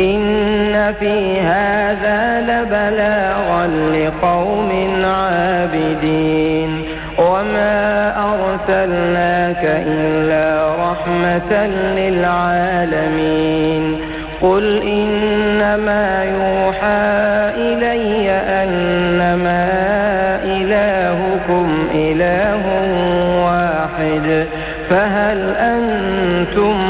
إن في هذا لبلاغا لقوم عابدين وما أرسلناك إلا رحمة للعالمين قل إنما يوحى إلي أنما إلهكم إله واحد فهل أنتم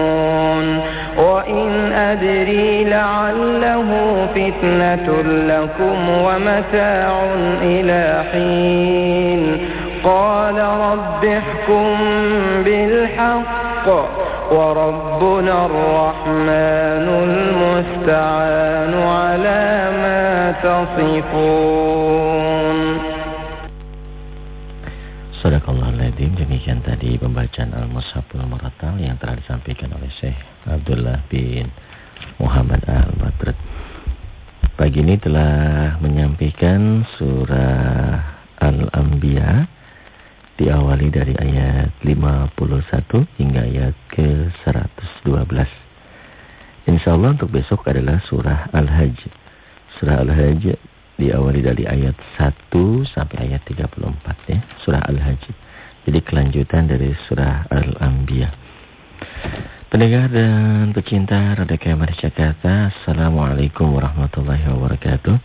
أدري لعله فتنة لكم ومتاع إلى حين قال رب احكم بالحق وربنا الرحمن المستعان على ما تصفون Sadaqallahul demikian tadi pembacaan Al-Mushaful Muratal yang telah disampaikan oleh Syekh Abdullah bin Muhammad Al-Badrut. Pagi ini telah menyampaikan surah Al-Anbiya diawali dari ayat 51 hingga ayat ke-112. Insyaallah untuk besok adalah surah Al-Hajj. Surah Al-Hajj diawali dari ayat 1 sampai ayat 34 ya, surah Al-Hajj. Jadi kelanjutan dari surah Al-Anbiya. Pendengar dan pecinta Radio KMR Jakarta, Assalamualaikum warahmatullahi wabarakatuh.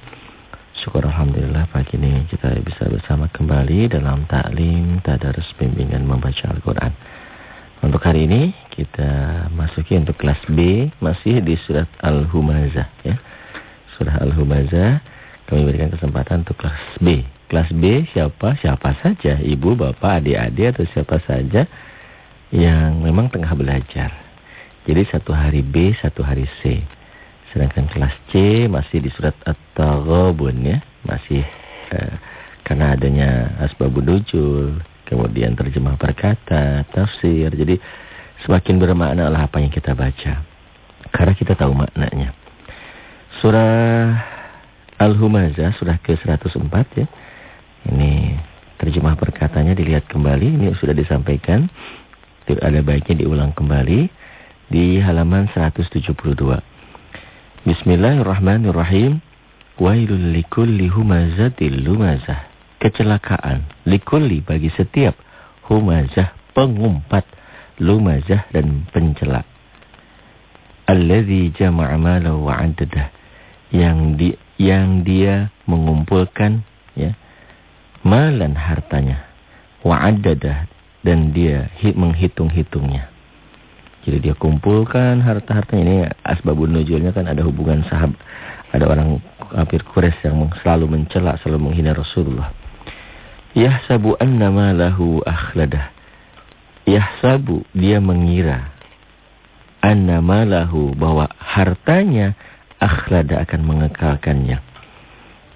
Syukur Alhamdulillah pagi ini kita bisa bersama kembali dalam taklim tadarus bimbingan membaca Al-Quran. Untuk hari ini kita masuki untuk kelas B masih di surat Al-Humazah ya. Surah Al-Humazah kami berikan kesempatan untuk kelas B. Kelas B siapa? Siapa saja. Ibu, bapak, adik-adik atau siapa saja yang memang tengah belajar. Jadi satu hari B, satu hari C. Sedangkan kelas C masih di surat At-Taghabun ya. Masih eh, karena adanya asbabun nuzul, kemudian terjemah perkata, tafsir. Jadi semakin bermakna lah apa yang kita baca. Karena kita tahu maknanya. Surah Al-Humazah surah ke-104 ya. Ini terjemah perkatanya dilihat kembali. Ini sudah disampaikan. Ada baiknya diulang kembali di halaman 172. Bismillahirrahmanirrahim. Wailul likulli humazatil lumazah. Kecelakaan likulli bagi setiap humazah pengumpat, lumazah dan pencela. Alladzi jama'a malahu wa yang di yang dia mengumpulkan ya malan hartanya wa'addadah dan dia menghitung-hitungnya. Jadi dia kumpulkan harta-hartanya ini asbabun nuzulnya kan ada hubungan sahab ada orang kafir Quraisy yang selalu mencela, selalu menghina Rasulullah. Yahsabu annama lahu akhladah. Yahsabu dia mengira annama lahu bahwa hartanya akhlada akan mengekalkannya.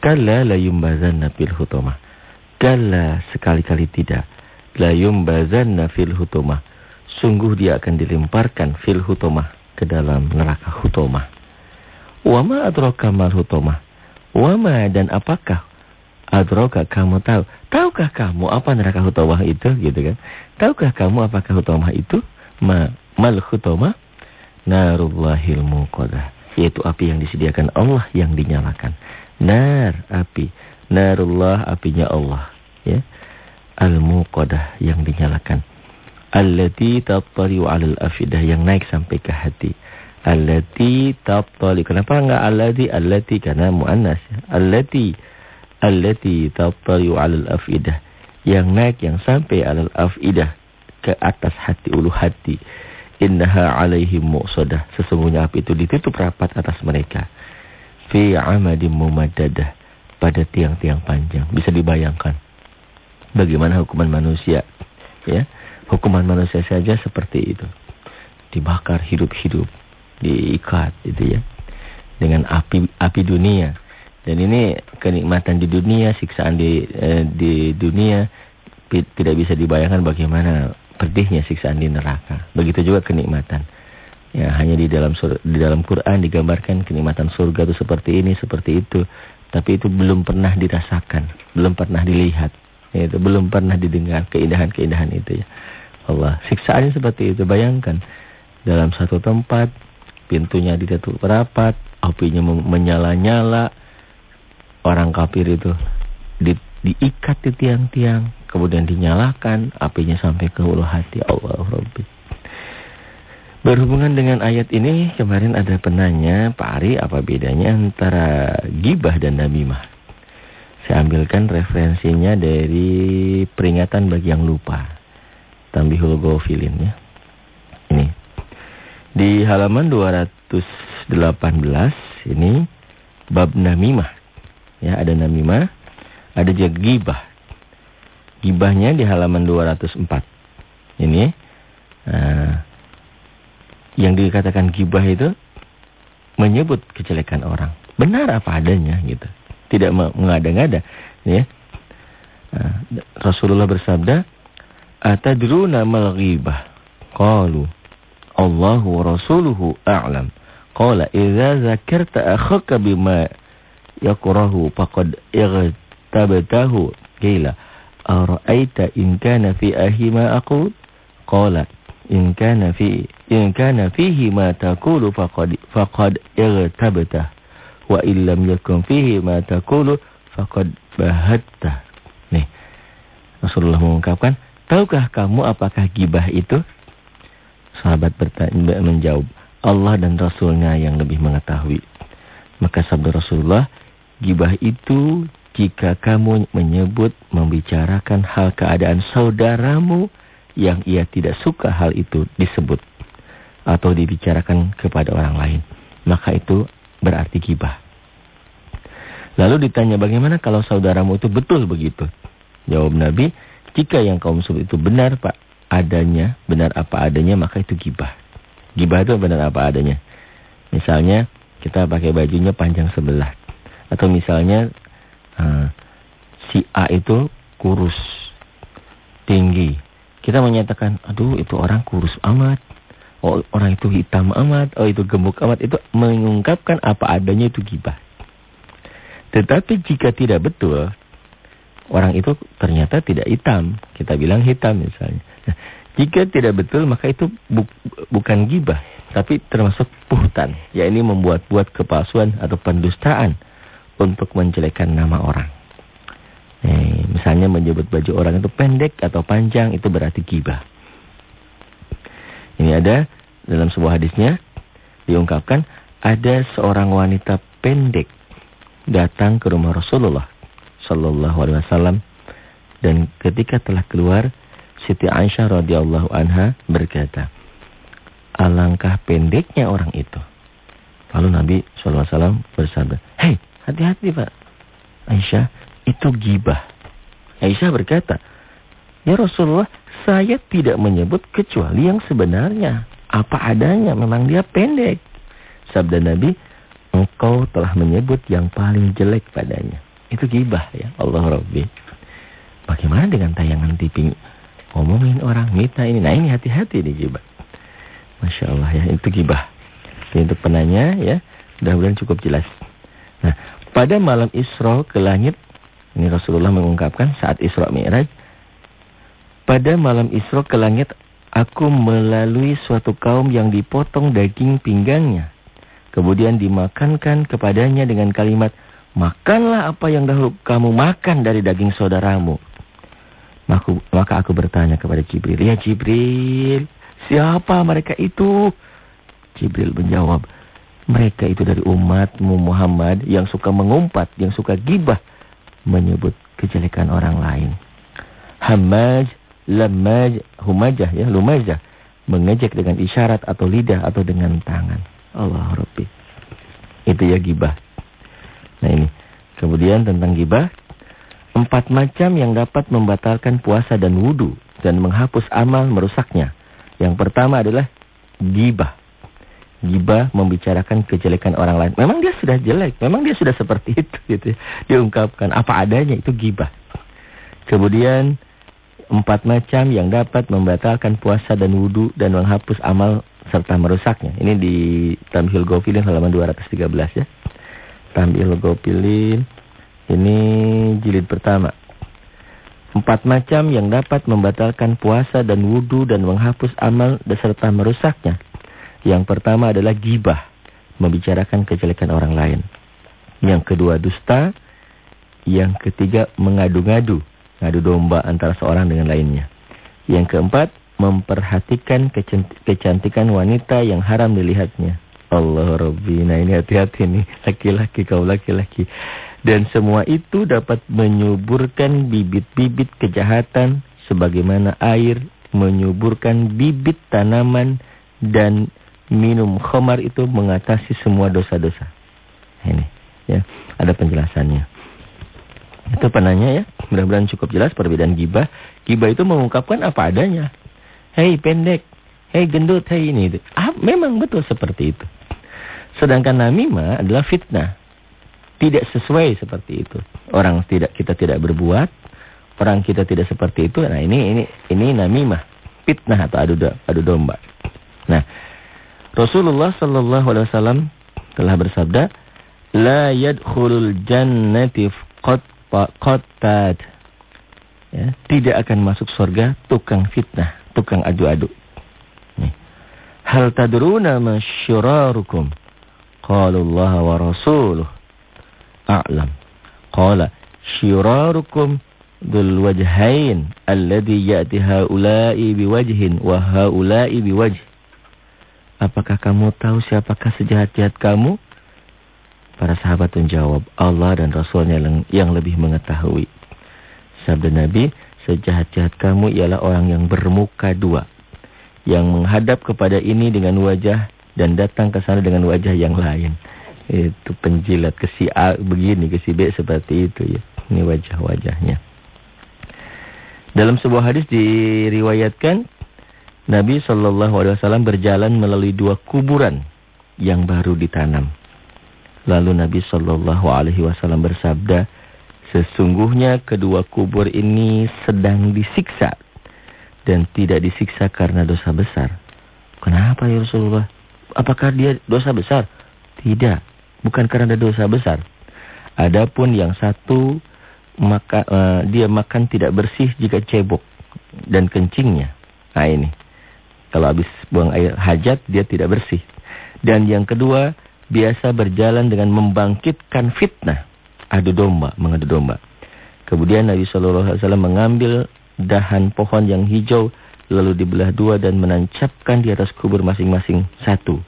Kalla la yumbazanna fil hutumah. Kalla sekali-kali tidak. La yumbazanna fil hutumah. Sungguh dia akan dilemparkan fil hutumah ke dalam neraka hutumah. Wama adraka mal hutumah. Wama dan apakah adraka kamu tahu? Tahukah kamu apa neraka hutumah itu gitu kan? Tahukah kamu apakah hutumah itu? Ma mal hutumah narullahil muqadah yaitu api yang disediakan Allah yang dinyalakan. Nar, api. Narullah, apinya Allah. Ya. Al-muqadah yang dinyalakan. Allati tattali'u 'alal afidah yang naik sampai ke hati. Allati tattali. Kenapa enggak allati? Allati karena muannas. Allati allati tattali'u 'alal afidah. Yang naik yang sampai 'alal afidah ke atas hati ulu hati. Innaha alaihim muqsadah. Sesungguhnya api itu ditutup rapat atas mereka. Fi amadim mumadadah. Pada tiang-tiang panjang. Bisa dibayangkan. Bagaimana hukuman manusia. ya Hukuman manusia saja seperti itu. Dibakar hidup-hidup. Diikat gitu ya. Dengan api api dunia. Dan ini kenikmatan di dunia, siksaan di eh, di dunia tidak bisa dibayangkan bagaimana pedihnya siksaan di neraka. Begitu juga kenikmatan. Ya, hanya di dalam di dalam Quran digambarkan kenikmatan surga itu seperti ini, seperti itu. Tapi itu belum pernah dirasakan, belum pernah dilihat. Ya, itu belum pernah didengar keindahan-keindahan itu ya. Allah, siksaannya seperti itu. Bayangkan dalam satu tempat pintunya ditutup rapat, apinya menyala-nyala. Orang kafir itu di, diikat di tiang-tiang, kemudian dinyalakan, apinya sampai ke ulu hati Allah Rabbi. Berhubungan dengan ayat ini, kemarin ada penanya, Pak Ari, apa bedanya antara gibah dan namimah? Saya ambilkan referensinya dari peringatan bagi yang lupa. Tambihul Gofilin ya. Ini. Di halaman 218 ini bab namimah. Ya, ada namimah, ada juga gibah. Gibahnya di halaman 204. Ini uh, yang dikatakan gibah itu menyebut kejelekan orang. Benar apa adanya gitu. Tidak mengada-ngada, ya. Uh, Rasulullah bersabda, "Atadruna mal ghibah?" Qalu, "Allahu wa rasuluhu a'lam." Qala, "Idza zakarta akhaka bima yakrahu faqad ightabtahu." Qila, "Ara'aita in kana fi ahima aqul?" Qala, "In kana fi in kana fihi ma taqulu faqad faqad irtabta wa illam yakun fihi ma taqulu faqad bahatta nih Rasulullah mengungkapkan tahukah kamu apakah gibah itu sahabat bertanya menjawab Allah dan Rasulnya yang lebih mengetahui maka sabda Rasulullah gibah itu jika kamu menyebut membicarakan hal keadaan saudaramu yang ia tidak suka hal itu disebut atau dibicarakan kepada orang lain. Maka itu berarti gibah. Lalu ditanya bagaimana kalau saudaramu itu betul begitu? Jawab Nabi, jika yang kaum sebut itu benar pak adanya, benar apa adanya maka itu gibah. Gibah itu benar apa adanya. Misalnya kita pakai bajunya panjang sebelah. Atau misalnya uh, si A itu kurus, tinggi. Kita menyatakan, aduh itu orang kurus amat oh, orang itu hitam amat, oh itu gemuk amat, itu mengungkapkan apa adanya itu gibah. Tetapi jika tidak betul, orang itu ternyata tidak hitam, kita bilang hitam misalnya. Nah, jika tidak betul maka itu bu bukan gibah, tapi termasuk puhtan, ya ini membuat-buat kepalsuan atau pendustaan untuk menjelekkan nama orang. Eh, misalnya menyebut baju orang itu pendek atau panjang itu berarti gibah. Ini ada dalam sebuah hadisnya diungkapkan ada seorang wanita pendek datang ke rumah Rasulullah sallallahu alaihi wasallam dan ketika telah keluar Siti Aisyah radhiyallahu anha berkata, "Alangkah pendeknya orang itu." Lalu Nabi sallallahu alaihi wasallam bersabda, "Hei, hati-hati, Pak. Aisyah, itu gibah." Aisyah berkata, "Ya Rasulullah, saya tidak menyebut kecuali yang sebenarnya. Apa adanya, memang dia pendek. Sabda Nabi, engkau telah menyebut yang paling jelek padanya. Itu gibah ya, Allah Rabbi. Bagaimana dengan tayangan TV? Ngomongin orang, mita ini. Nah ini hati-hati di gibah. Masya Allah ya, itu gibah. Jadi untuk penanya ya, mudah-mudahan cukup jelas. Nah, pada malam Isra ke langit, ini Rasulullah mengungkapkan saat Isra Mi'raj, pada malam Isra ke langit, aku melalui suatu kaum yang dipotong daging pinggangnya. Kemudian dimakankan kepadanya dengan kalimat, Makanlah apa yang dahulu kamu makan dari daging saudaramu. Maka, maka aku bertanya kepada Jibril, Ya Jibril, siapa mereka itu? Jibril menjawab, mereka itu dari umatmu Muhammad yang suka mengumpat, yang suka gibah, menyebut kejelekan orang lain. Hamaj lamaj humajah ya lumajah mengejek dengan isyarat atau lidah atau dengan tangan Allah Rabbi itu ya gibah nah ini kemudian tentang gibah empat macam yang dapat membatalkan puasa dan wudhu dan menghapus amal merusaknya yang pertama adalah gibah Gibah membicarakan kejelekan orang lain. Memang dia sudah jelek, memang dia sudah seperti itu gitu. Ya. Diungkapkan apa adanya itu gibah. Kemudian empat macam yang dapat membatalkan puasa dan wudhu dan menghapus amal serta merusaknya. Ini di Tamhil Gofilin halaman 213 ya. Tamhil Gofilin ini jilid pertama. Empat macam yang dapat membatalkan puasa dan wudhu dan menghapus amal serta merusaknya. Yang pertama adalah gibah, membicarakan kejelekan orang lain. Yang kedua dusta, yang ketiga mengadu-ngadu, ngadu domba antara seorang dengan lainnya. Yang keempat, memperhatikan kecantikan wanita yang haram dilihatnya. Allah Rabbi, nah ini hati-hati nih, laki-laki kau laki-laki. Dan semua itu dapat menyuburkan bibit-bibit kejahatan sebagaimana air menyuburkan bibit tanaman dan minum khamar itu mengatasi semua dosa-dosa. Ini ya, ada penjelasannya. Itu penanya ya, mudah-mudahan cukup jelas perbedaan gibah. Gibah itu mengungkapkan apa adanya. Hei pendek, hei gendut, hei ini. Ah, memang betul seperti itu. Sedangkan namimah adalah fitnah tidak sesuai seperti itu. Orang tidak kita tidak berbuat, orang kita tidak seperti itu. Nah, ini ini ini namimah, fitnah atau adu adu domba. Nah, Rasulullah sallallahu alaihi wasallam telah bersabda, "La yadkhulul jannati qattad." Ya, tidak akan masuk surga tukang fitnah, tukang adu-adu. Hal tadruna ma Qala Allah wa rasuluh a'lam. Qala syirarukum dhul wajhain alladhi ya'ti haula'i biwajhin wa haula'i biwajh. Apakah kamu tahu siapakah sejahat-jahat kamu? Para sahabat menjawab, Allah dan Rasulnya yang lebih mengetahui. Sabda Nabi, sejahat-jahat kamu ialah orang yang bermuka dua. Yang menghadap kepada ini dengan wajah dan datang ke sana dengan wajah yang lain. Itu penjilat ke si A begini, ke si B seperti itu ya. Ini wajah-wajahnya. Dalam sebuah hadis diriwayatkan Nabi Shallallahu Alaihi Wasallam berjalan melalui dua kuburan yang baru ditanam. Lalu Nabi Shallallahu Alaihi Wasallam bersabda, sesungguhnya kedua kubur ini sedang disiksa dan tidak disiksa karena dosa besar. Kenapa ya Rasulullah? Apakah dia dosa besar? Tidak bukan karena dosa besar. Adapun yang satu maka uh, dia makan tidak bersih jika cebok dan kencingnya. Nah ini. Kalau habis buang air hajat dia tidak bersih. Dan yang kedua biasa berjalan dengan membangkitkan fitnah, adu domba, mengadu domba. Kemudian Nabi Shallallahu alaihi wasallam mengambil dahan pohon yang hijau lalu dibelah dua dan menancapkan di atas kubur masing-masing satu.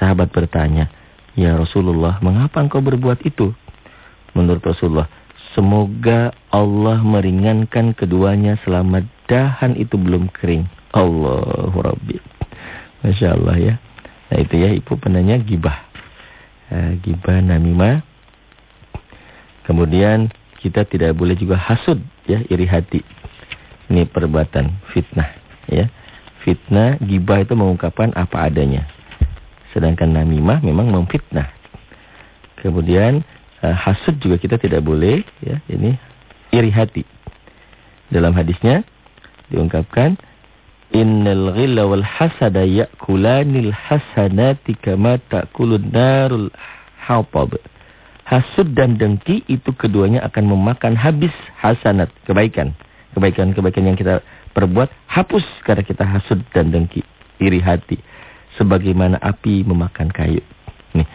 Sahabat bertanya, Ya Rasulullah, mengapa engkau berbuat itu? Menurut Rasulullah, semoga Allah meringankan keduanya selama dahan itu belum kering. Allahu Rabbi. Masya Allah ya. Nah itu ya, ibu penanya gibah. Uh, gibah namimah. Kemudian kita tidak boleh juga hasud ya, iri hati. Ini perbuatan fitnah ya. Fitnah, gibah itu mengungkapkan apa adanya. Sedangkan namimah memang memfitnah. Kemudian uh, hasud juga kita tidak boleh ya, ini iri hati. Dalam hadisnya diungkapkan innal ghilla wal hasada ya'kulanil hasanati kama ta'kulun narul hatab. Hasud dan dengki itu keduanya akan memakan habis hasanat, kebaikan. Kebaikan-kebaikan yang kita perbuat hapus karena kita hasud dan dengki, iri hati sebagaimana api memakan kayu. Nih,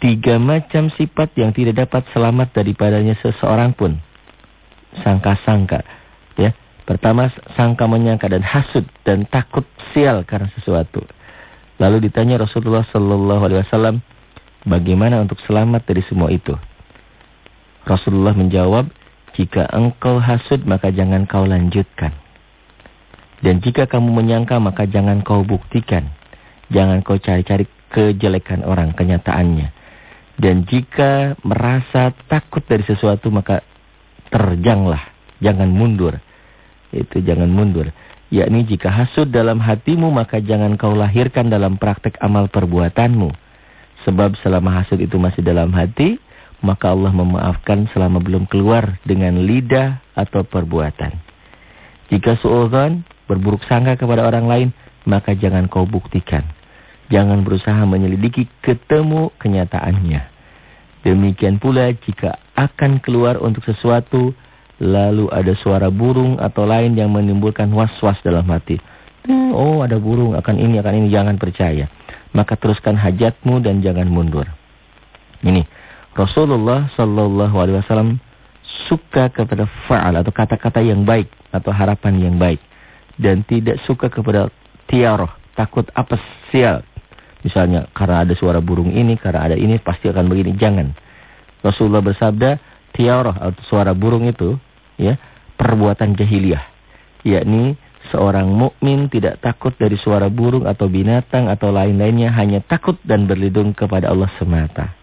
tiga macam sifat yang tidak dapat selamat daripadanya seseorang pun. Sangka-sangka, ya. Pertama, sangka menyangka dan hasud dan takut sial karena sesuatu. Lalu ditanya Rasulullah Sallallahu Alaihi Wasallam, bagaimana untuk selamat dari semua itu? Rasulullah menjawab, jika engkau hasud maka jangan kau lanjutkan. Dan jika kamu menyangka maka jangan kau buktikan. Jangan kau cari-cari kejelekan orang, kenyataannya. Dan jika merasa takut dari sesuatu maka terjanglah, jangan mundur. Itu jangan mundur. Yakni jika hasud dalam hatimu maka jangan kau lahirkan dalam praktek amal perbuatanmu. Sebab selama hasud itu masih dalam hati, maka Allah memaafkan selama belum keluar dengan lidah atau perbuatan. Jika suudzon berburuk sangka kepada orang lain, maka jangan kau buktikan. Jangan berusaha menyelidiki ketemu kenyataannya. Demikian pula jika akan keluar untuk sesuatu, lalu ada suara burung atau lain yang menimbulkan was-was dalam hati. Hmm, oh ada burung akan ini akan ini jangan percaya. Maka teruskan hajatmu dan jangan mundur. Ini Rasulullah Shallallahu Alaihi Wasallam suka kepada faal atau kata-kata yang baik atau harapan yang baik dan tidak suka kepada tiaroh takut apa sial. Misalnya karena ada suara burung ini, karena ada ini pasti akan begini. Jangan. Rasulullah bersabda tiaroh atau suara burung itu ya perbuatan jahiliyah yakni seorang mukmin tidak takut dari suara burung atau binatang atau lain-lainnya hanya takut dan berlindung kepada Allah semata.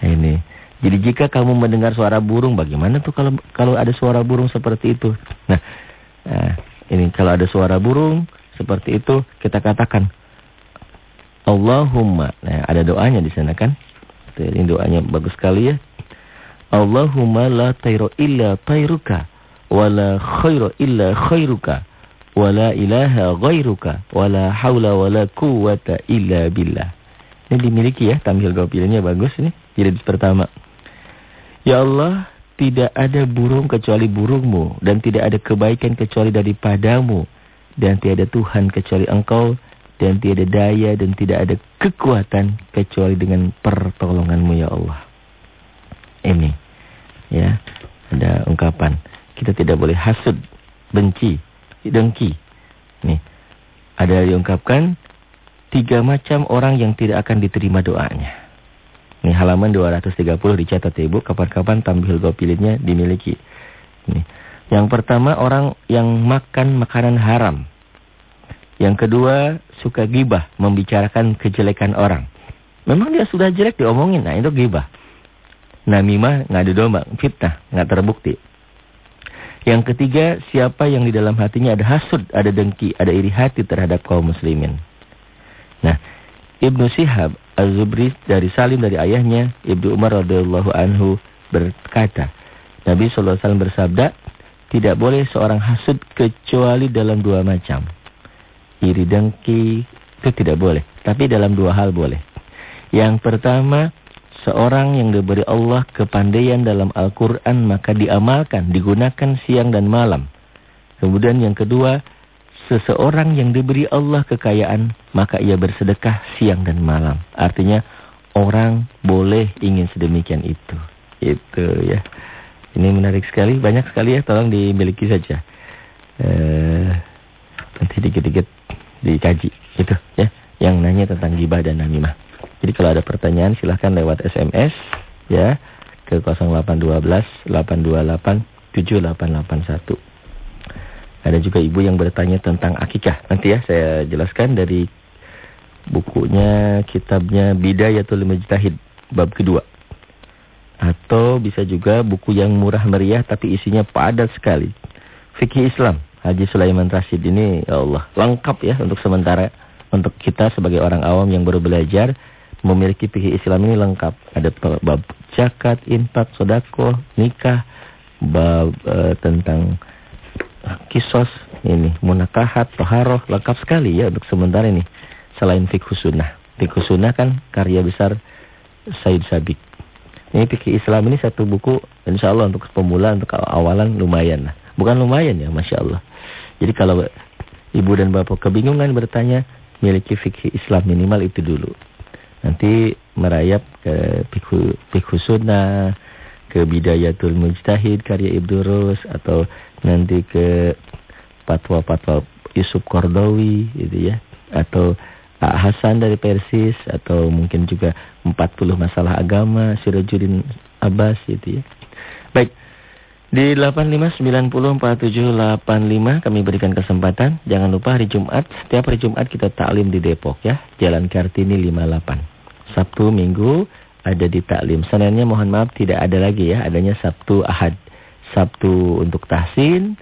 Ini. Jadi jika kamu mendengar suara burung bagaimana tuh kalau kalau ada suara burung seperti itu? Nah, nah ini kalau ada suara burung seperti itu kita katakan Allahumma. Nah, ada doanya di sana kan? Ini doanya bagus sekali ya. Allahumma la tayro illa tayruka wa la khairu illa khairuka wa la ilaha ghairuka wa la hawla wa la quwata illa billah. Ini dimiliki ya, tampil gopilnya bagus ini. Jadi pertama. Ya Allah, tidak ada burung kecuali burungmu dan tidak ada kebaikan kecuali daripadamu dan tiada Tuhan kecuali engkau dan tiada daya dan tidak ada kekuatan kecuali dengan pertolonganmu ya Allah ini. Ya, ada ungkapan. Kita tidak boleh hasud, benci, dengki. Nih, ada diungkapkan tiga macam orang yang tidak akan diterima doanya. Ini halaman 230 dicatat ya Ibu. Kapan-kapan tampil gopilitnya dimiliki. Nih. Yang pertama orang yang makan makanan haram. Yang kedua suka gibah, membicarakan kejelekan orang. Memang dia sudah jelek diomongin, nah itu gibah namimah ngadu domba, fitnah, nggak terbukti. Yang ketiga, siapa yang di dalam hatinya ada hasud, ada dengki, ada iri hati terhadap kaum muslimin. Nah, Ibnu Sihab Az-Zubri dari Salim dari ayahnya, Ibnu Umar radhiyallahu anhu berkata, Nabi sallallahu alaihi wasallam bersabda, tidak boleh seorang hasud kecuali dalam dua macam. Iri dengki itu tidak boleh, tapi dalam dua hal boleh. Yang pertama, Seorang yang diberi Allah kepandaian dalam Al-Quran maka diamalkan, digunakan siang dan malam. Kemudian yang kedua, seseorang yang diberi Allah kekayaan maka ia bersedekah siang dan malam. Artinya orang boleh ingin sedemikian itu. Itu ya. Ini menarik sekali, banyak sekali ya, tolong dimiliki saja. Eh, nanti dikit-dikit dikaji. Itu ya, yang nanya tentang gibah dan namimah. Jadi kalau ada pertanyaan silahkan lewat SMS ya ke 0812 828 7881. Ada juga ibu yang bertanya tentang akikah. Nanti ya saya jelaskan dari bukunya, kitabnya Bidayatul Mujtahid bab kedua. Atau bisa juga buku yang murah meriah tapi isinya padat sekali. Fikih Islam, Haji Sulaiman Rashid ini ya Allah, lengkap ya untuk sementara untuk kita sebagai orang awam yang baru belajar memiliki fikih Islam ini lengkap. Ada bab zakat, infak, sodako, nikah, bab e, tentang kisos ini, munakahat, toharoh, lengkap sekali ya untuk sementara ini. Selain fikih sunnah. Fikih sunnah kan karya besar Said Sabik. Ini fikih Islam ini satu buku insya Allah untuk pemula, untuk awalan lumayan lah. Bukan lumayan ya, Masya Allah. Jadi kalau ibu dan bapak kebingungan bertanya, miliki fikih Islam minimal itu dulu. Nanti merayap ke Fikhu Sunnah, ke Bidayatul Mujtahid karya Ibnu Rus atau nanti ke fatwa-fatwa Yusuf Kordowi gitu ya atau Pak Hasan dari Persis atau mungkin juga 40 masalah agama Sirajuddin Abbas gitu ya. Baik. Di 85904785 kami berikan kesempatan. Jangan lupa hari Jumat, setiap hari Jumat kita taklim di Depok ya. Jalan Kartini 58. Sabtu, Minggu ada di taklim. Seninnya mohon maaf tidak ada lagi ya, adanya Sabtu Ahad. Sabtu untuk tahsin,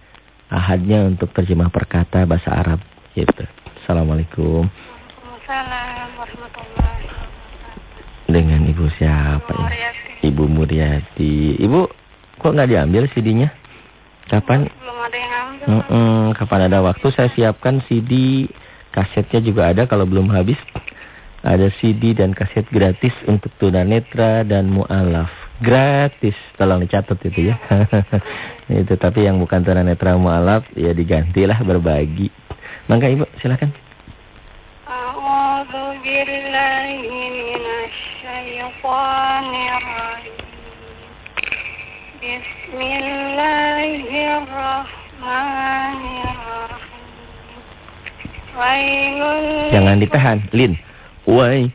ahadnya untuk terjemah perkata bahasa Arab gitu. Assalamualaikum. Waalaikumsalam warahmatullahi wabarakatuh. Dengan Ibu siapa ya? Ibu Muryati. Ibu kok nggak diambil CD-nya? Kapan? Belum ada yang ambil. Mm -mm, kapan ada waktu saya siapkan CD, kasetnya juga ada kalau belum habis. Ada CD dan kaset gratis untuk tunanetra dan mualaf. Gratis, tolong dicatat itu ya. itu tapi yang bukan tunanetra mualaf ya digantilah berbagi. Mangga Ibu, silakan. A'udzu billahi minasy syaithanir rajim. Bismillahirrahmanirrahim. Wailul Jangan ditahan, Lin. Wai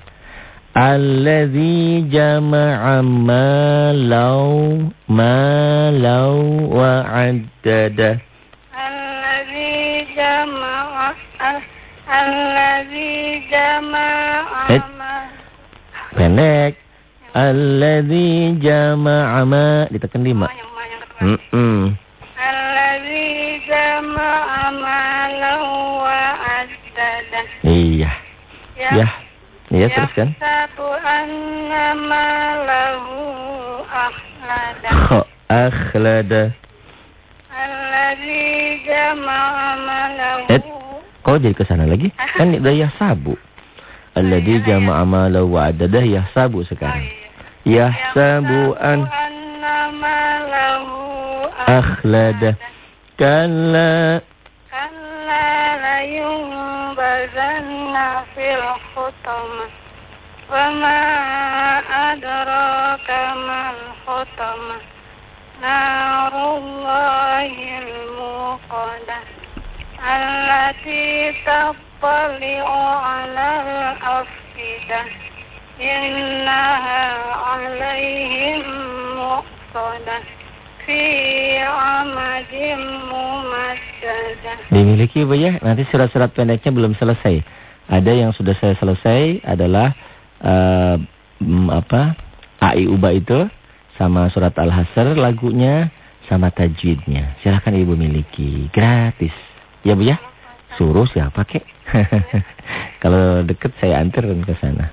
Allazi jama'a malan malan wa 'addadah. Allazi jama'a al- Allazi jama'a. Pendek. Allazi jama'a ma ditekan lima. Hmm. Mm-mm. Allazi jama'a malahu wa addadah. Iya. Ya. Iya teruskan. Satu akhlada. Kho akhlada. Jama'a malahu. Eh. Kau jadi ke sana lagi? Kan udah ya sabu. Alladzi jama'a malahu wa addadah ya sabu Oh, sekarang. iya. Yahsabu an akhlada. Kalla la yumbazanna fil khutamah. Wama adraka mal khutamah. Narullahil muqadah. Allati tattali'u alal afidah. Innaha alaihim muqtadah. Fi amadin mumaddadah. Dimiliki Bu ya. Nanti surat-surat pendeknya belum selesai. Ada yang sudah saya selesai adalah mm, apa? AI Uba itu sama surat Al-Hasr lagunya sama tajwidnya. Silahkan Ibu miliki gratis. Ya Bu ya. Suruh siapa kek? Kalau deket saya anterin ke sana.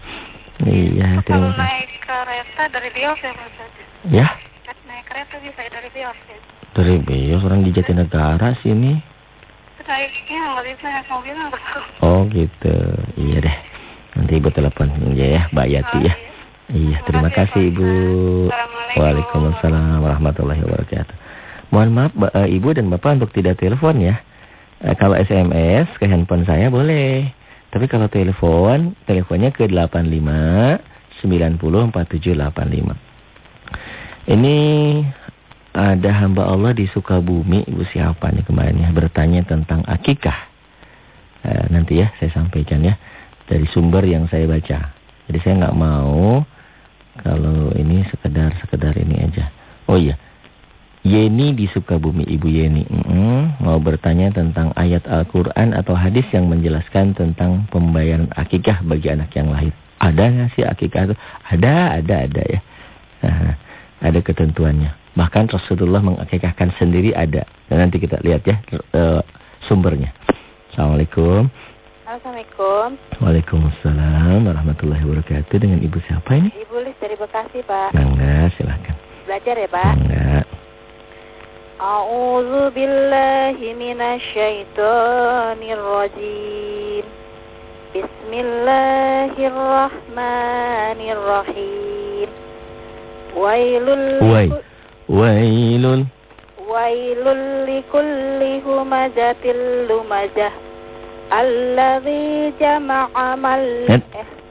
Iya, Kalau terima kasih. naik kereta dari Bios ya Mas? Ya, Naik kereta bisa dari Bios ya? Dari Bios orang di Jatinegara sini. Oh gitu. Iya deh. Nanti Ibu telepon ya ya, Mbak Yati ya. Iya, terima Terima kasih Ibu. Waalaikumsalam warahmatullahi wabarakatuh. Mohon maaf eh, Ibu dan Bapak untuk tidak telepon ya. Eh, kalau SMS ke handphone saya boleh. Tapi kalau telepon, teleponnya ke 85 90 4785. Ini ada hamba Allah di Sukabumi, Ibu siapa nih kemarin ya, bertanya tentang akikah. Eh, nanti ya saya sampaikan ya dari sumber yang saya baca. Jadi saya nggak mau kalau ini sekedar sekedar ini aja. Oh iya, Yeni di Sukabumi, Ibu Yeni. Mm-mm, mau bertanya tentang ayat Al-Quran atau hadis yang menjelaskan tentang pembayaran akikah bagi anak yang lahir. Ada nggak sih akikah itu? Ada, ada, ada ya. Nah, ada ketentuannya. Bahkan Rasulullah mengakikahkan sendiri ada. Dan nanti kita lihat ya eh, sumbernya. Assalamualaikum. Assalamualaikum. Waalaikumsalam warahmatullahi wabarakatuh. Dengan Ibu siapa ini? Ibu Lis dari Bekasi Pak. Mangga, silahkan. Belajar ya Pak. Mangga. A'udzu billahi minasy syaithanir rajim. Bismillahirrahmanirrahim. Wailul Wai. Wailun. Wailul likulli humazatil lumazah. Alladzi jama'a mal Eh.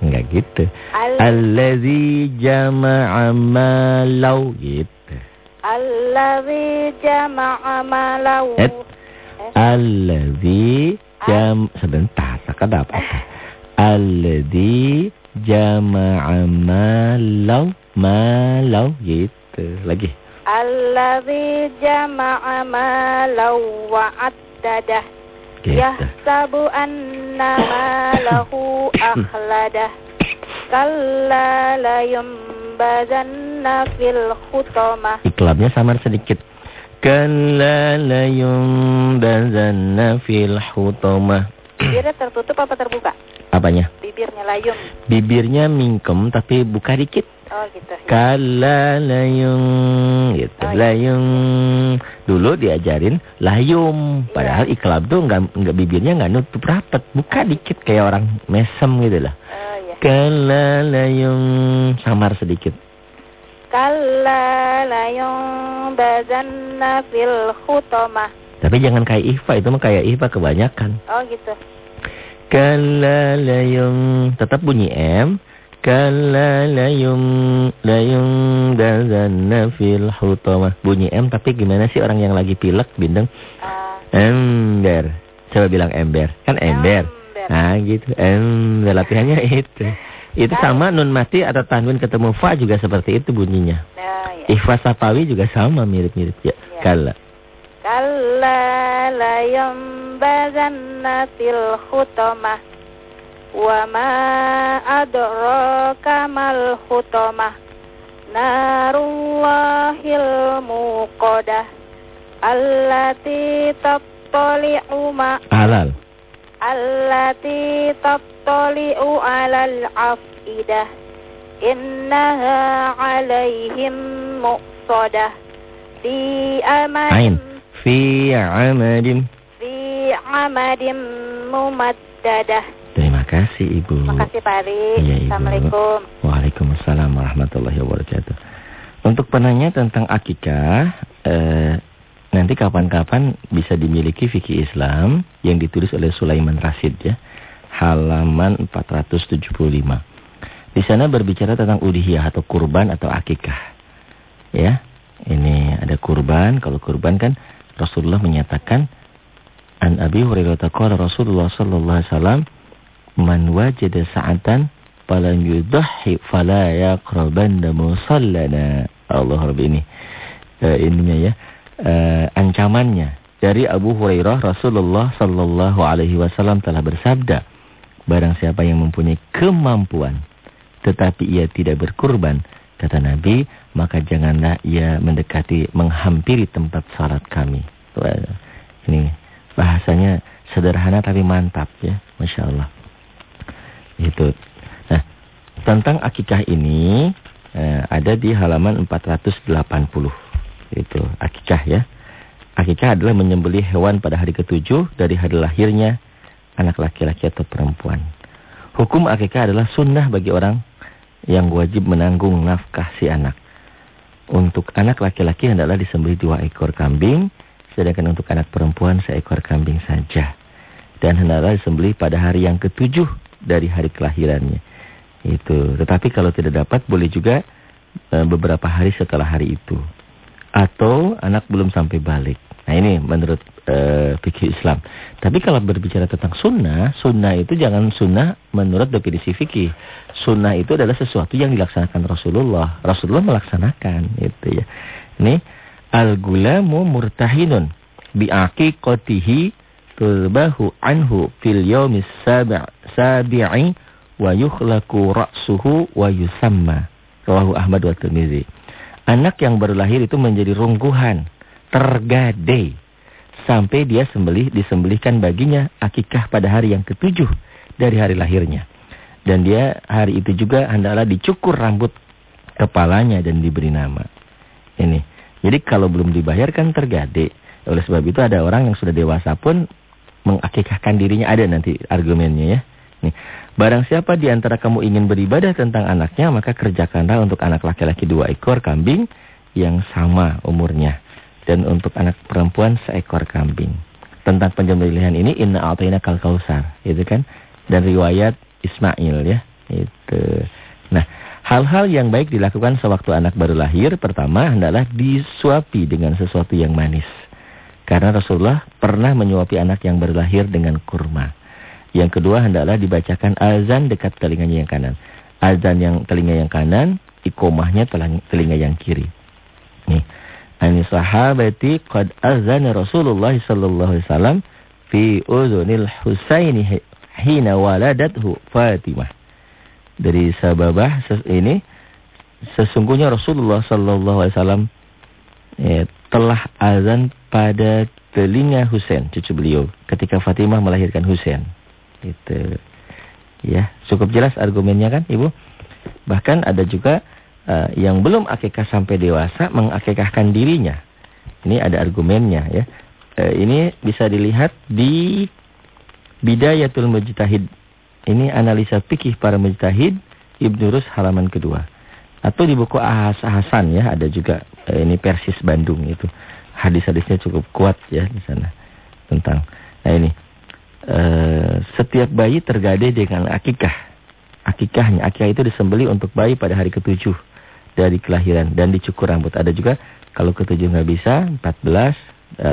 Enggak gitu. al Allazi jama'a malau gitu. alladzi jama'a malau Eh. Allazi jam sebentar, tak ada apa-apa. Alladhi jama'a malau malau gitu. Lagi. Alladhi jama'a malau wa addadah. Yahsabu anna malahu akhladah. Kalla la yumbazanna fil khutamah. Iklabnya samar sedikit. Kalla la yumbazanna fil hutamah. Bibirnya tertutup apa terbuka? Apanya? Bibirnya layung. Bibirnya mingkem tapi buka dikit. Oh gitu. ya. Kala layung gitu. Oh, iya. Layung. Dulu diajarin layum. Padahal iklab tuh enggak enggak bibirnya enggak nutup rapat. Buka dikit kayak orang mesem gitu lah. Oh iya. Kala layung samar sedikit. Kalla la yumbazanna fil khutamah. Tapi jangan kayak ihfa itu mah kayak ihfa kebanyakan. Oh gitu. Kala layung tetap bunyi M. Kala layung layung dazanna fil hutamah. Bunyi M tapi gimana sih orang yang lagi pilek bindeng? Ah, Ember. Coba bilang ember. Kan ember. ember. Nah gitu. Ember latihannya itu. Itu sama nun mati atau tanwin ketemu fa juga seperti itu bunyinya. Nah, ya. Ikhfa sapawi juga sama mirip-mirip ya. Kala. Yumbazanna fil khutamah. Wa ma adraka mal khutamah. Narullahil muqadah. Allati tattali'u ma Halal. allati tattali'u 'alal 'afidah innaha 'alaihim muqsadah fi Ain. amadin Fi amadim. fi amadin mumaddadah Terima kasih Ibu. makasih Pak Ari Ibu. Assalamualaikum Waalaikumsalam warahmatullahi wabarakatuh. Untuk penanya tentang akikah, eh, nanti kapan-kapan bisa dimiliki fikih Islam yang ditulis oleh Sulaiman Rasid ya. Halaman 475. Di sana berbicara tentang udhiyah atau kurban atau akikah. Ya. Ini ada kurban, kalau kurban kan Rasulullah menyatakan An Abi Hurairah qala Rasulullah sallallahu alaihi wasallam man wajada sa'atan falam yudhi fala yaqrabanna musallana. Allah Rabbi ini. Eh, ininya ya. Eh, ancamannya dari Abu Hurairah Rasulullah sallallahu alaihi wasallam telah bersabda, barang siapa yang mempunyai kemampuan tetapi ia tidak berkurban, kata Nabi, maka janganlah ia mendekati menghampiri tempat salat kami. Ini bahasanya sederhana tapi mantap ya, masya Allah. Itu. Nah, tentang akikah ini eh, ada di halaman 480. Itu akikah ya. Akikah adalah menyembelih hewan pada hari ketujuh dari hari lahirnya anak laki-laki atau perempuan. Hukum akikah adalah sunnah bagi orang yang wajib menanggung nafkah si anak. Untuk anak laki-laki hendaklah disembelih dua ekor kambing, sedangkan untuk anak perempuan seekor kambing saja. Dan hendaklah disembelih pada hari yang ketujuh dari hari kelahirannya. Itu. Tetapi kalau tidak dapat boleh juga e, beberapa hari setelah hari itu. Atau anak belum sampai balik. Nah ini menurut e, fikih Islam. Tapi kalau berbicara tentang sunnah, sunnah itu jangan sunnah menurut definisi fikih. Sunnah itu adalah sesuatu yang dilaksanakan Rasulullah. Rasulullah melaksanakan itu ya. Ini al-gulamu murtahinun bi'aqiqatihi turbahu anhu fil yawmis sabi' sabi'i wa yukhlaqu ra'suhu wa yusamma. Rawahu Ahmad wa Tirmizi. Anak yang baru lahir itu menjadi rungguhan, tergadai sampai dia sembelih disembelihkan baginya akikah pada hari yang ketujuh dari hari lahirnya. Dan dia hari itu juga hendaklah dicukur rambut kepalanya dan diberi nama. Ini. Jadi kalau belum dibayarkan tergade. Oleh sebab itu ada orang yang sudah dewasa pun mengakikahkan dirinya ada nanti argumennya ya. Nih, barang siapa di antara kamu ingin beribadah tentang anaknya, maka kerjakanlah untuk anak laki-laki dua ekor kambing yang sama umurnya. Dan untuk anak perempuan seekor kambing. Tentang penyembelihan ini, inna a'tayna kal kausar. Itu kan. Dan riwayat Ismail ya. Itu. Nah, hal-hal yang baik dilakukan sewaktu anak baru lahir. Pertama, hendaklah disuapi dengan sesuatu yang manis. Karena Rasulullah pernah menyuapi anak yang baru lahir dengan kurma. Yang kedua hendaklah dibacakan azan dekat telinganya yang kanan. Azan yang telinga yang kanan, ikomahnya telinga yang kiri. Nih. Ani sahabati qad azana Rasulullah sallallahu alaihi wasallam fi uzunil Husaini hina waladathu Fatimah. Dari sababah ini sesungguhnya Rasulullah sallallahu alaihi wasallam ya, telah azan pada telinga Husain cucu beliau ketika Fatimah melahirkan Husain. Itu. Ya, cukup jelas argumennya kan, Ibu? Bahkan ada juga uh, yang belum akikah sampai dewasa mengakikahkan dirinya. Ini ada argumennya ya. Uh, ini bisa dilihat di Bidayatul Mujtahid. Ini analisa fikih para mujtahid Ibnu Rus halaman kedua. Atau di buku Ahas Hasan ya, ada juga uh, ini Persis Bandung itu. Hadis-hadisnya cukup kuat ya di sana tentang. Nah ini uh, setiap bayi tergade dengan akikah. Akikahnya, akikah itu disembeli untuk bayi pada hari ketujuh dari kelahiran dan dicukur rambut. Ada juga kalau ketujuh nggak bisa 14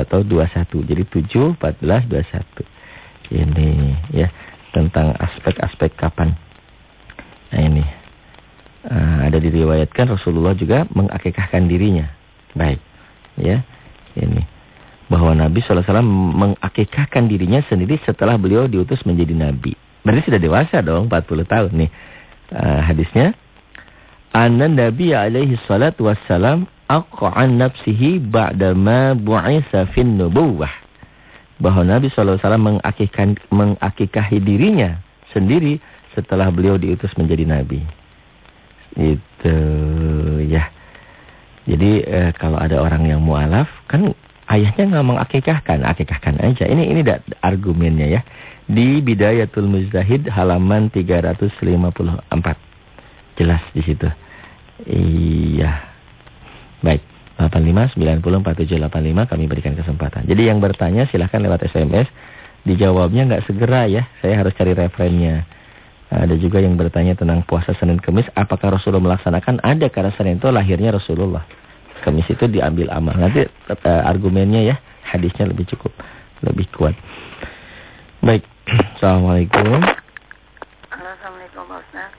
atau 21. Jadi 7, 14, 21. Ini ya tentang aspek-aspek kapan. Nah ini uh, ada diriwayatkan Rasulullah juga mengakikahkan dirinya. Baik, ya ini bahwa Nabi SAW mengakikahkan dirinya sendiri setelah beliau diutus menjadi Nabi. Berarti sudah dewasa dong, 40 tahun nih. Uh, hadisnya anna Nabi alaihi salatu wassalam aqa'an nafsihi ba'da ma bu'isa fin nubuwah. Bahwa Nabi SAW mengakikkan, mengakikahi dirinya sendiri setelah beliau diutus menjadi Nabi. Itu ya. Jadi eh, kalau ada orang yang mualaf kan ayahnya nggak mengakikahkan, akikahkan aja. Ini ini argumennya ya. Di Bidayatul Mujtahid halaman 354. Jelas di situ. Iya. Baik. 85 90 4785 kami berikan kesempatan. Jadi yang bertanya silahkan lewat SMS. Dijawabnya nggak segera ya. Saya harus cari referennya. Ada juga yang bertanya tentang puasa Senin Kemis. Apakah Rasulullah melaksanakan? Ada karena Senin itu lahirnya Rasulullah. Kemis itu diambil amal. Nanti uh, argumennya ya. Hadisnya lebih cukup. Lebih kuat. Baik. Assalamualaikum.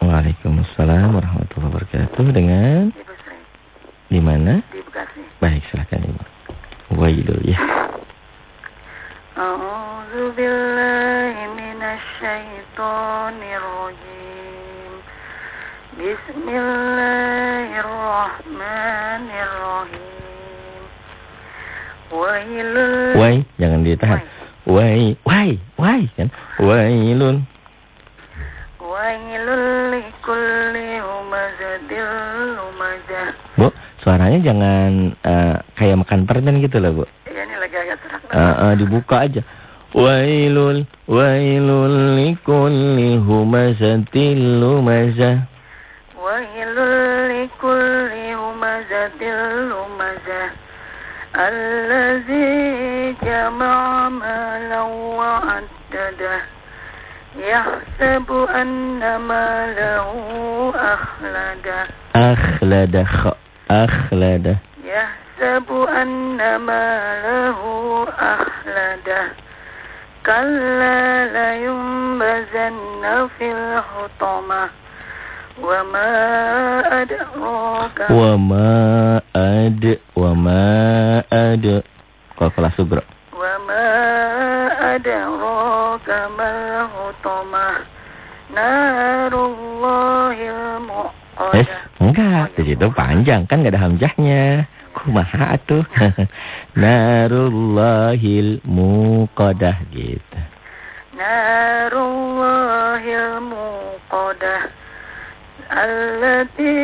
Waalaikumsalam warahmatullahi wabarakatuh. Dengan di mana? Di Bekasi. Baik, silakan Ibu. Wailul ya. A'udzu billahi minasy syaithanir rajim. Bismillahirrahmanirrahim. Wailul Wai, jangan ditahan. Wai, wai, wai kan. Wailun. Bu, suaranya jangan uh, kayak makan permen gitu loh, Bu. Ya ini lagi agak serak. Uh, uh, dibuka aja. Wailul, wailul likulli humazatil lumazah. Wailul likulli humazatil lumazah. Allazi jama'a malan wa Yahsabu anna malahu akhlada. Akhlada, kha, akhlada. Yahsabu anna malahu akhlada. Kalla la yumbazanna fil hutamah. Wa ma adraka. Wa ma ad, wa ma ad. Kalau kelas sugro. Wa ma adraka mal hutamah. Eh, enggak, di situ panjang kan enggak ada hamzahnya. Kumaha atuh? Narullahil muqadah gitu. Narullahil muqadah. Allati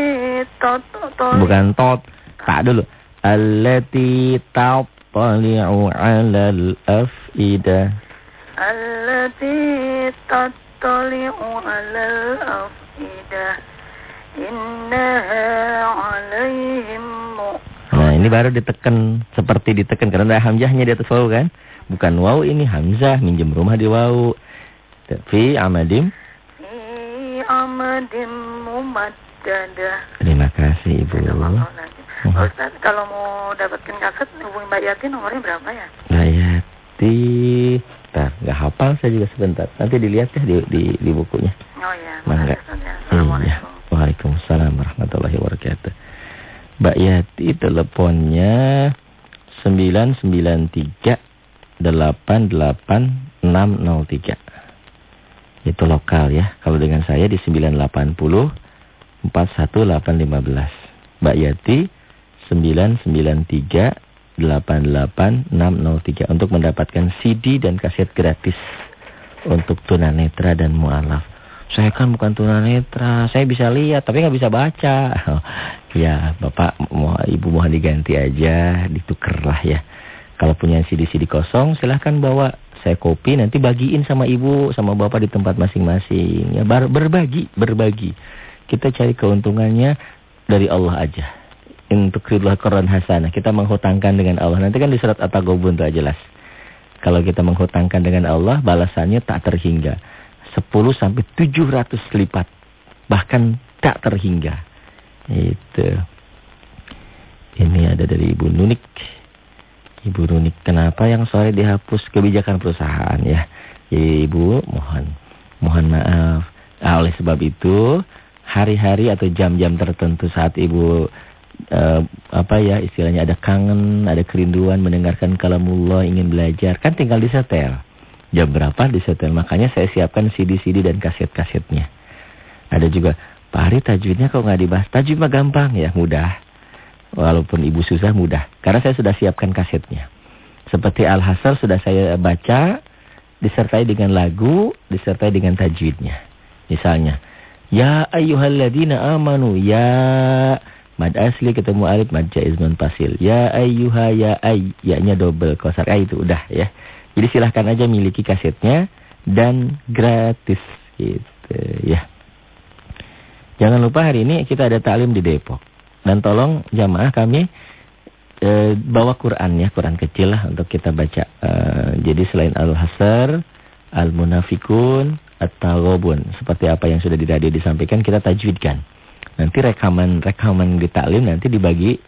tattali. Bukan tot, tak dulu. Allati tattali'u 'alal af'idah. Allati tattali'u muqadah. Nah, ini baru ditekan seperti ditekan karena ada hamzahnya di atas waw kan? Bukan waw ini hamzah, minjem rumah di waw. Fi amadim. Fi amadim mumaddadah. Terima kasih Ibu. Pak Ustaz, kalau mau dapatkan kaset hubungi Mbak Yati nomornya berapa ya? Bayati sebentar. Nggak hafal saya juga sebentar. Nanti dilihat ya di, di, di bukunya. Oh ya. Mangga. Ya. Iya. Assalamualaikum. Waalaikumsalam warahmatullahi wabarakatuh. Mbak Yati teleponnya 993 88603. Itu lokal ya. Kalau dengan saya di 980 41815. Mbak Yati 993 88603 untuk mendapatkan CD dan kaset gratis untuk tunanetra dan mualaf. Saya kan bukan tunanetra, saya bisa lihat tapi nggak bisa baca. ya, Bapak mau Ibu mohon diganti aja, ditukerlah ya. Kalau punya CD-CD kosong silahkan bawa. Saya kopi nanti bagiin sama Ibu sama Bapak di tempat masing-masing. Ya berbagi, berbagi. Kita cari keuntungannya dari Allah aja. Untuk ridlah Quran hasanah. Kita menghutangkan dengan Allah. Nanti kan di surat At-Taghabun itu jelas. Kalau kita menghutangkan dengan Allah, balasannya tak terhingga. 10 sampai 700 lipat. Bahkan tak terhingga. Itu. Ini ada dari Ibu Nunik. Ibu Nunik, kenapa yang sore dihapus kebijakan perusahaan ya? Jadi Ibu, mohon. Mohon maaf. Nah, oleh sebab itu, hari-hari atau jam-jam tertentu saat Ibu uh, apa ya istilahnya ada kangen, ada kerinduan mendengarkan kalamullah, ingin belajar, kan tinggal disetel. Jam berapa disetel? Makanya saya siapkan CD-CD dan kaset-kasetnya. Ada juga, Pak Hari tajwidnya kok nggak dibahas? Tajwid mah gampang ya, mudah. Walaupun ibu susah, mudah. Karena saya sudah siapkan kasetnya. Seperti Al-Hasr sudah saya baca, disertai dengan lagu, disertai dengan tajwidnya. Misalnya, Ya ayyuhalladzina amanu, ya... Mad asli ketemu alif, mad jaiz non pasil. Ya ayyuha ya ay, ya-nya double, kosar ay itu udah ya. Jadi silahkan aja miliki kasetnya dan gratis gitu ya. Jangan lupa hari ini kita ada taklim di Depok. Dan tolong jamaah kami e, bawa Quran ya, Quran kecil lah untuk kita baca. E, jadi selain Al-Hasr, Al-Munafikun, At-Taghabun. Seperti apa yang sudah di radio disampaikan kita tajwidkan. Nanti rekaman-rekaman di taklim nanti dibagi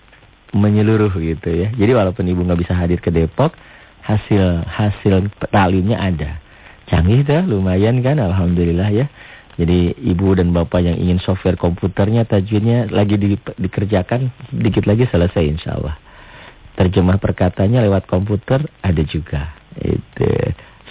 menyeluruh gitu ya. Jadi walaupun ibu nggak bisa hadir ke Depok, hasil hasil taklimnya ada. Canggih tuh, lumayan kan, alhamdulillah ya. Jadi ibu dan bapak yang ingin software komputernya, tajwidnya lagi di, dikerjakan, sedikit lagi selesai insya Allah. Terjemah perkatanya lewat komputer ada juga. Itu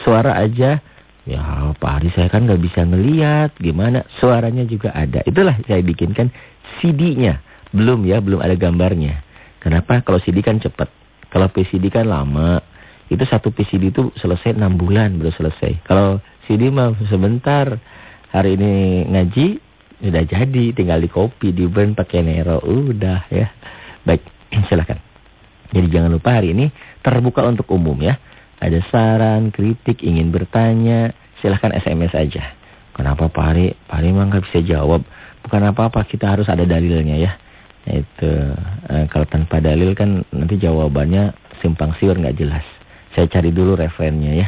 suara aja, ya Pak Hari saya kan nggak bisa ngelihat, gimana? Suaranya juga ada. Itulah saya bikinkan CD-nya, belum ya, belum ada gambarnya. Kenapa? Kalau CD kan cepat, kalau PCD kan lama. Itu satu PCD itu selesai 6 bulan baru selesai. Kalau CD mah sebentar. Hari ini ngaji udah jadi, tinggal di copy, di burn pakai Nero, udah ya. Baik, silakan. Jadi jangan lupa hari ini terbuka untuk umum ya. Ada saran, kritik, ingin bertanya, silahkan SMS aja. Kenapa Pak Hari? Pak Hari memang nggak bisa jawab. Bukan apa-apa, kita harus ada dalilnya ya. Itu eh, kalau tanpa dalil kan nanti jawabannya simpang siur nggak jelas. Saya cari dulu referennya ya.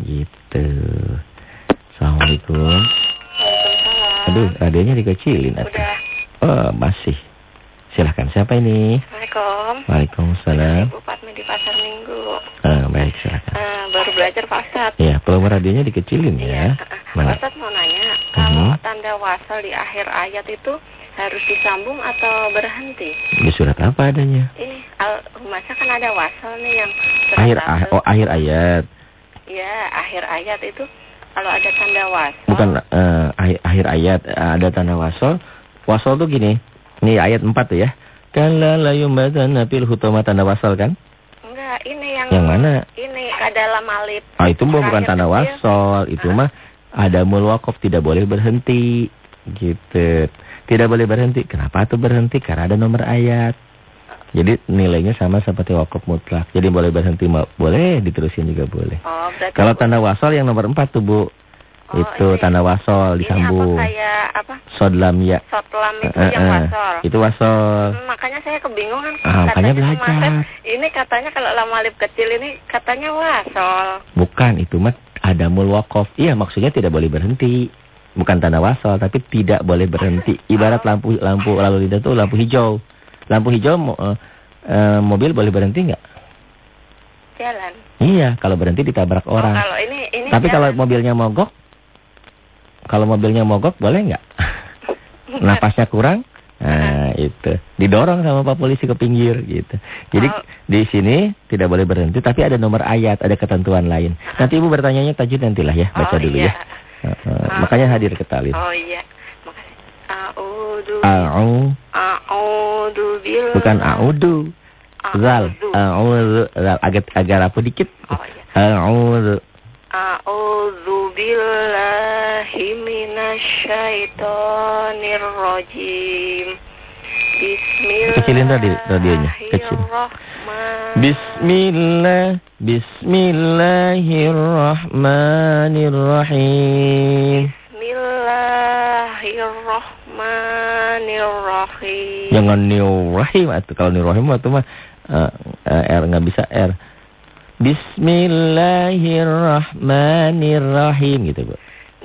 Gitu. Assalamualaikum. Aduh, radionya dikecilin. Udah. Oh, masih. Silahkan. Siapa ini? Assalamualaikum. Waalaikumsalam. Ibu Fatmi di Pasar Minggu. Ah, baik, silakan. Eh, baru belajar Pak Ustadz. Iya, volume radionya dikecilin ya. Iya. Pak Mana? Ustadz mau nanya, kalau Mhm. tanda wasal di akhir ayat itu harus disambung atau berhenti? Di surat apa adanya? Ini al masa kan ada wasal nih yang Akhir ah, oh, akhir ayat. Iya, akhir ayat itu kalau ada tanda wasal. Bukan eh, akhir, akhir ayat eh, ada tanda wasol. Wasol tuh gini. Ini ayat 4 tuh ya. Kalla la yumbatanna fil hutama tanda wasal kan? Enggak, ini yang Yang mana? Ini adalah malip. Ah itu mah bukan tanda wasol, itu Hah? mah ada mulwakof tidak boleh berhenti. Gitu. Tidak boleh berhenti. Kenapa tuh berhenti? Karena ada nomor ayat. Jadi nilainya sama seperti wakaf mutlak. Jadi boleh berhenti, boleh diterusin juga boleh. Oh, Kalau tanda wasol yang nomor 4 tuh Bu. Oh, itu ini- tanda wasol ini disambung. apa kayak apa? Sodlam ya. Sotlam itu Eh, yang eh, wasol. Itu wasol. Hmm, makanya saya kebingungan. Ah, makanya belajar. kemarin, ini katanya kalau lama lip kecil ini katanya wasol. Bukan, itu mah ada mulwakof. Iya, maksudnya tidak boleh berhenti. Bukan tanda wasol, tapi tidak boleh berhenti. Ibarat lampu lampu lalu lintas itu lampu hijau. Lampu hijau mo- eh, eh, mobil boleh berhenti nggak? jalan. Iya, kalau berhenti ditabrak Oh, orang. kalau ini ini Tapi kalau jalan. mobilnya mogok, kalau mobilnya mogok boleh nggak? Napasnya kurang, nah itu didorong sama pak polisi ke pinggir gitu. Jadi Oh. di sini tidak boleh berhenti, tapi ada nomor ayat, ada ketentuan lain. Nanti ibu bertanyanya tajud nantilah ya, baca Oh, dulu iya. ya. Heeh, Ah. makanya hadir ke talim. Oh iya. Makasih. A'udzu A'u, A'udzu billahi bukan a'udu. Zal, a'udzu, zal agak agak rapuh dikit. Oh iya. A'udzu. A'udzu billahi minasyaitonir rajim. Kecilin tadi radionya, kecil. Bismillahirrahmanirrahim. Bismillah, Bismillahirrahmanirrahim. Bismillahirrahmanirrahim. Jangan Nirrahim atau kalau Nirrahim atau mah eh, eh, R nggak bisa R. Bismillahirrahmanirrahim gitu, Bu.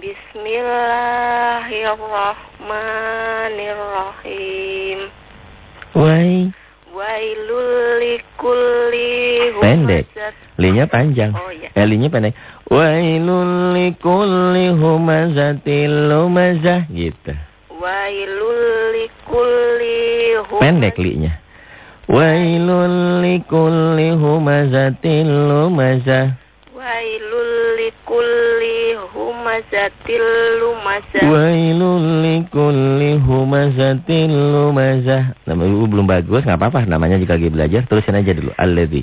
Bismillahirrahmanirrahim. Wai, Wailul likulli Pendek. linya panjang. Oh iya. Eh, linya pendek. Wailul likulli humazatil lumazah gitu. Wailul likulli humazat- Pendek linya. Wailul likulli humazatil lumazah. Wailul likulli humazatil lumazah. Wailul likulli humazatil lumazah. Nama ibu belum bagus, nggak apa-apa. Namanya juga lagi belajar. Tulisin aja dulu. Alladzi.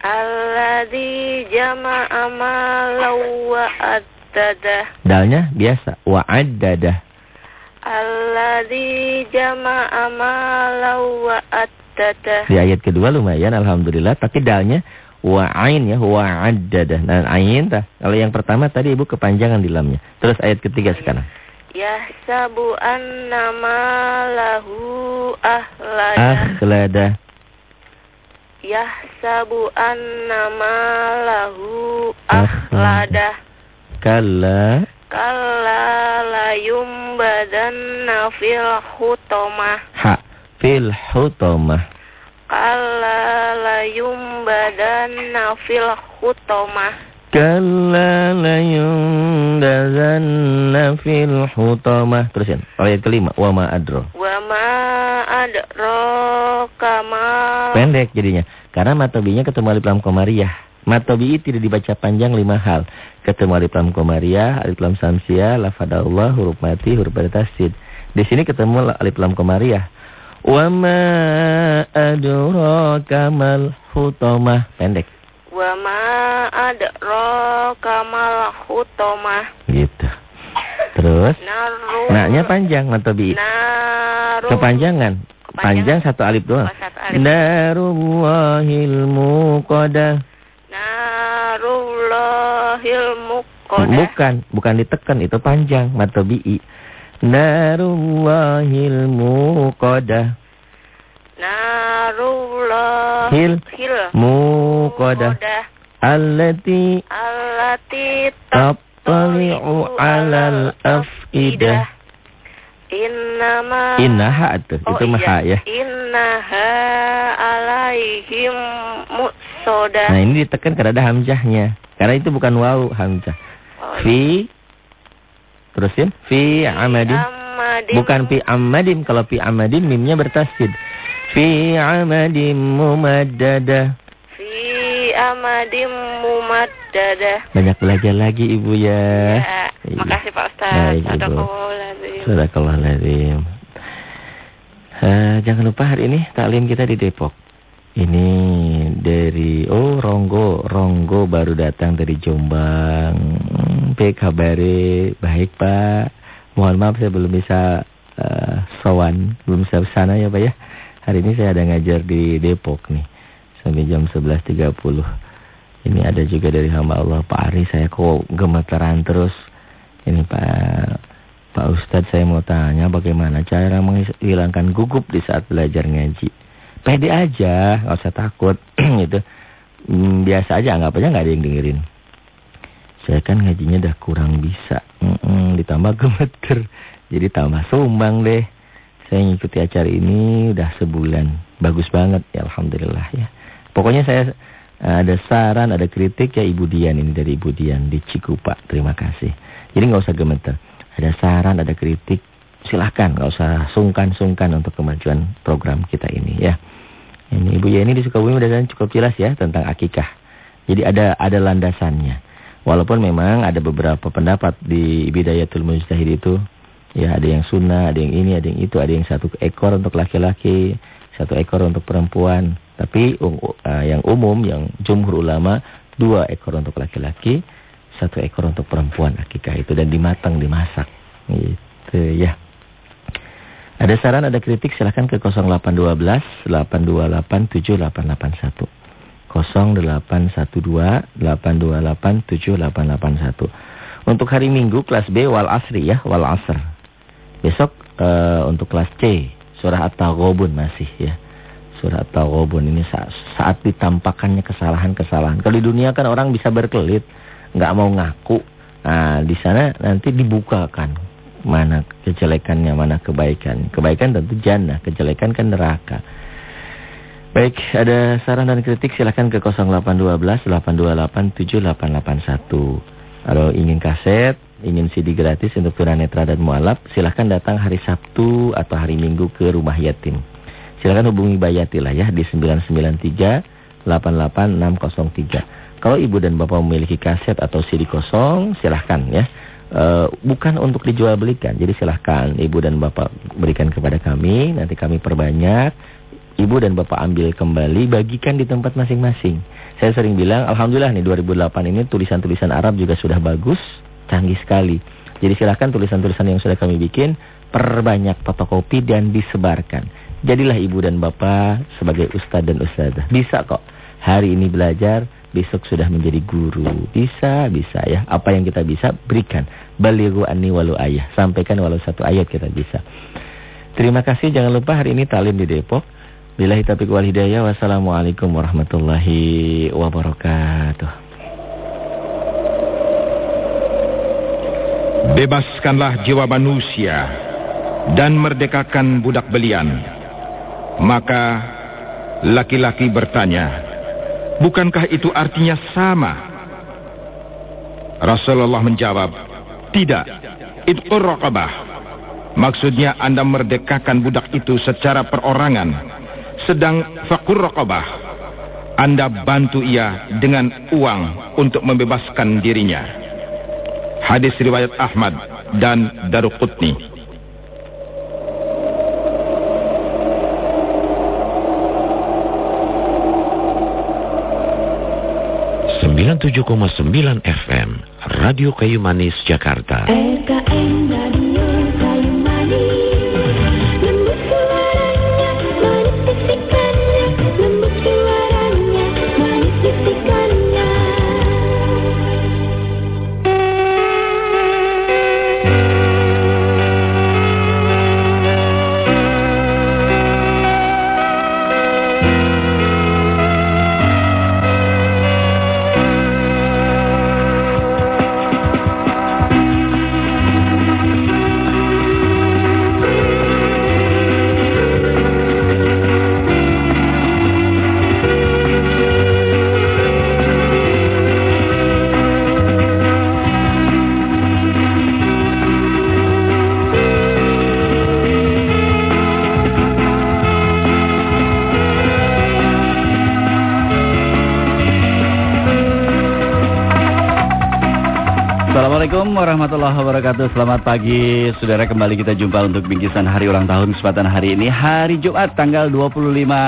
Alladzi jama'a malan wa addadah. Dalnya biasa. Wa'addadah. Alladzi jama'a malan wa addadah. Di ayat kedua lumayan, Alhamdulillah. Tapi dalnya wa'ain ya. Wa'addadah. Nah, ain tah. Kalau yang pertama tadi ibu kepanjangan di lamnya. Terus ayat ketiga sekarang. Yahsabu anna malahu ahladah. Akhladah. Yahsabu anna malahu Akhladah. ahladah. Kalla. Kalla layumbadanna fil hutomah. Ha. Fil hutomah. Kalla layumbadanna fil hutomah. Kalla layundazanna fil hutamah. Terusin. Ayat kelima. Wa ma adro. Wa ma adraka ma Pendek jadinya. Karena matobinya ketemu alif lam komariah. Matobi tidak dibaca panjang lima hal. Ketemu alif lam komariah, alif lam samsiah, lafadallah, huruf mati, huruf bertasid. Di sini ketemu alif lam komariah. Wa ma adraka mal hutamah. Pendek. Wa ma adraka mal hutomah. Gitu. Terus. Naru Naknya panjang matobi. Naru Kepanjangan. Panjang satu alif doang. Oh, satu alif. Darullahil muqadah. Narullahil muqadah. Bukan, bukan ditekan itu panjang matobi'i. Narullahil muqadah. Narullah Hil. Hil Muqadah. Allati Allati tattali'u 'alal afidah. Innama Innaha itu, Oh, itu iya. maha ya. Innaha alaihim musoda. Nah, ini ditekan karena ada hamzahnya. Karena itu bukan waw hamzah. Oh, iya. Fi Terusin fi amadin. Amadin. Bukan fi amadin. Kalau fi amadin mimnya bertasid. Fi amadin mumaddadah. Fi amadim mumaddada. Banyak belajar lagi ibu ya. Ya, Iya. makasih Pak Ustaz. Ibu. Sadaqallahuladzim. Sadaqallahuladzim. Eh, jangan lupa hari ini taklim kita di Depok. Ini dari oh Ronggo, Ronggo baru datang dari Jombang. Hmm, Baik kabare, baik Pak. Mohon maaf saya belum bisa eh, sowan, belum bisa sana ya Pak ya. Hari ini saya ada ngajar di Depok nih sampai jam 11.30. Ini ada juga dari hamba Allah Pak Ari, saya kok gemeteran terus. Ini Pak Pak Ustadz saya mau tanya bagaimana cara menghilangkan gugup di saat belajar ngaji. Pede aja, nggak usah takut gitu. Hmm, biasa aja, anggap aja nggak ada yang dengerin. Saya kan ngajinya udah kurang bisa, Mm-mm, ditambah gemeter, jadi tambah sumbang deh. Saya ngikuti acara ini udah sebulan, bagus banget ya Alhamdulillah ya. Pokoknya saya Ada saran, ada kritik ya Ibu Dian ini dari Ibu Dian di Cikupa. Terima kasih. Jadi nggak usah gemeter. Ada saran, ada kritik, silahkan. nggak usah sungkan-sungkan untuk kemajuan program kita ini ya. Ini Ibu Yeni di Sukabumi udah cukup jelas ya tentang akikah. Jadi ada ada landasannya. Walaupun memang ada beberapa pendapat di Bidayatul Mujtahid itu. Ya ada yang sunnah, ada yang ini, ada yang itu. Ada yang satu ekor untuk laki-laki, satu ekor untuk perempuan. Tapi uh, yang umum, yang jumhur ulama, dua ekor untuk laki-laki, satu ekor untuk perempuan akikah itu. Dan dimatang, dimasak. Gitu ya. Ada saran, ada kritik, silahkan ke 0812 828 7881. 0812 828 7881. Untuk hari Minggu kelas B wal asri ya, wal asr. Besok uh, untuk kelas C surah At-Taghabun masih ya. Surah At-Taghabun ini saat, saat ditampakkannya kesalahan-kesalahan. Kalau di dunia kan orang bisa berkelit, nggak mau ngaku. Nah, di sana nanti dibukakan mana kejelekannya, mana kebaikan. Kebaikan tentu jannah, kejelekan kan neraka. Baik, ada saran dan kritik silakan ke 0812 828 7881. Kalau ingin kaset, ingin CD gratis untuk tunanetra dan mualaf, silahkan datang hari Sabtu atau hari Minggu ke rumah yatim. Silakan hubungi Bayati lah ya di 993 88603. Kalau ibu dan bapak memiliki kaset atau CD kosong, silahkan ya. E, bukan untuk dijual belikan, jadi silahkan ibu dan bapak berikan kepada kami, nanti kami perbanyak. Ibu dan bapak ambil kembali, bagikan di tempat masing-masing. Saya sering bilang, Alhamdulillah nih 2008 ini tulisan-tulisan Arab juga sudah bagus, canggih sekali. Jadi silahkan tulisan-tulisan yang sudah kami bikin, perbanyak fotokopi dan disebarkan. Jadilah ibu dan bapak sebagai ustadz dan ustadzah. Bisa kok. Hari ini belajar, besok sudah menjadi guru. Bisa, bisa ya. Apa yang kita bisa, berikan. Balighu anni walu ayah. Sampaikan walau satu ayat kita bisa. Terima kasih. Jangan lupa hari ini talim di Depok. Bilahi taufiq wal hidayah. Wassalamualaikum warahmatullahi wabarakatuh. Bebaskanlah jiwa manusia dan merdekakan budak belian. Maka laki-laki bertanya, bukankah itu artinya sama? Rasulullah menjawab, tidak, itu raqabah. Maksudnya anda merdekakan budak itu secara perorangan. Sedang fakur raqabah, anda bantu ia dengan uang untuk membebaskan dirinya. Hadis riwayat Ahmad dan Daruqutni. 97,9 FM Radio Kayu Manis Jakarta. RKM warahmatullahi wabarakatuh. Selamat pagi Saudara. Kembali kita jumpa untuk bingkisan hari ulang tahun kesempatan hari ini Hari Jumat tanggal 25